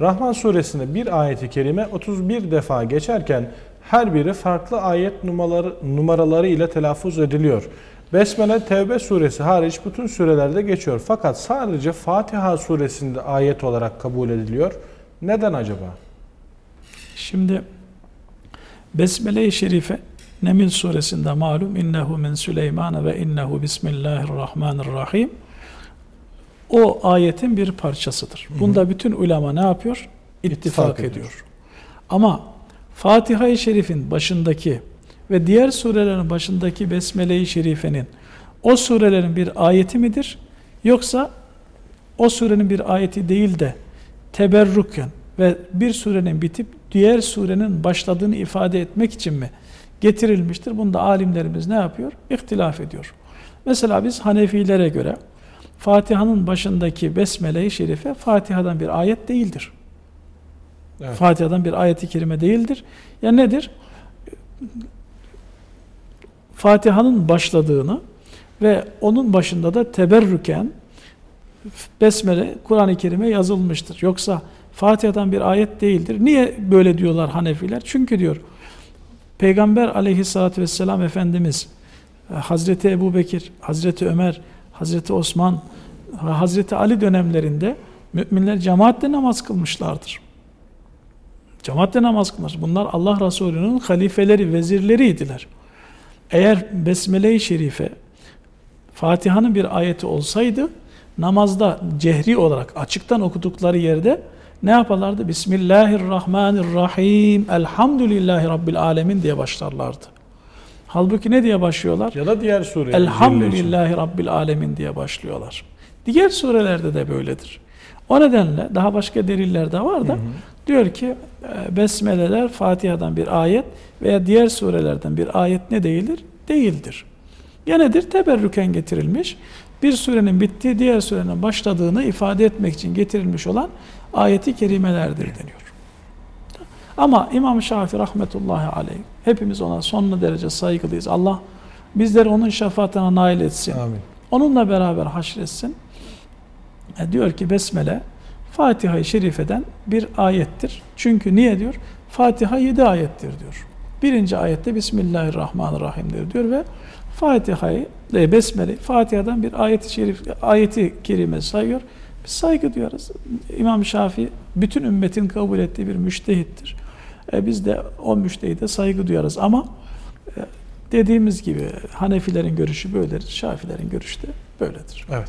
Rahman suresinde bir ayeti kerime 31 defa geçerken her biri farklı ayet numaraları, numaraları ile telaffuz ediliyor. Besmele Tevbe suresi hariç bütün surelerde geçiyor. Fakat sadece Fatiha suresinde ayet olarak kabul ediliyor. Neden acaba? Şimdi Besmele-i Şerife Nemil suresinde malum innehu min Süleyman ve innehu bismillahirrahmanirrahim o ayetin bir parçasıdır. Bunda bütün ulema ne yapıyor? İttifak, İttifak ediyor. ediyor. Ama Fatiha-i Şerif'in başındaki ve diğer surelerin başındaki Besmele-i Şerife'nin o surelerin bir ayeti midir? Yoksa o surenin bir ayeti değil de teberruken ve bir surenin bitip diğer surenin başladığını ifade etmek için mi getirilmiştir? Bunda alimlerimiz ne yapıyor? İhtilaf ediyor. Mesela biz Hanefilere göre Fatiha'nın başındaki Besmele-i Şerife Fatiha'dan bir ayet değildir. Evet. Fatiha'dan bir ayeti kerime değildir. Ya nedir? Fatiha'nın başladığını ve onun başında da teberrüken Besmele Kur'an-ı Kerim'e yazılmıştır. Yoksa Fatiha'dan bir ayet değildir. Niye böyle diyorlar Hanefiler? Çünkü diyor Peygamber aleyhissalatü vesselam Efendimiz Hazreti Ebu Bekir, Hazreti Ömer, Hazreti Osman, Hazreti Ali dönemlerinde müminler cemaatle namaz kılmışlardır. Cemaatle namaz kılmış. Bunlar Allah Resulü'nün halifeleri, vezirleriydiler. Eğer Besmele-i Şerife Fatiha'nın bir ayeti olsaydı namazda cehri olarak açıktan okudukları yerde ne yaparlardı? Bismillahirrahmanirrahim Elhamdülillahi Rabbil Alemin diye başlarlardı. Halbuki ne diye başlıyorlar? Ya da diğer sure. Elhamdülillahi Rabbil Alemin diye başlıyorlar. Diğer surelerde de böyledir. O nedenle daha başka deliller de var da Hı hı. diyor ki e, besmeleler Fatiha'dan bir ayet veya diğer surelerden bir ayet ne değildir? Değildir. Ya nedir? Teberrüken getirilmiş. Bir surenin bittiği diğer surenin başladığını ifade etmek için getirilmiş olan ayeti kerimelerdir deniyor. Ama İmam Şafii rahmetullahi aleyh hepimiz ona sonuna derece saygılıyız. Allah bizleri onun şefaatine nail etsin. Amin. Onunla beraber haşretsin. E, diyor ki Besmele Fatiha-i Şerife'den bir ayettir. Çünkü niye diyor? Fatiha yedi ayettir diyor. Birinci ayette Bismillahirrahmanirrahim'dir diyor ve Fatiha'yı e, Besmele Fatiha'dan bir ayeti şerif ayeti kerime sayıyor. Biz saygı duyarız. İmam Şafii bütün ümmetin kabul ettiği bir müştehittir. E, biz de o müştehide saygı duyarız ama e, dediğimiz gibi Hanefilerin görüşü böyledir, Şafilerin görüşü de böyledir. Evet.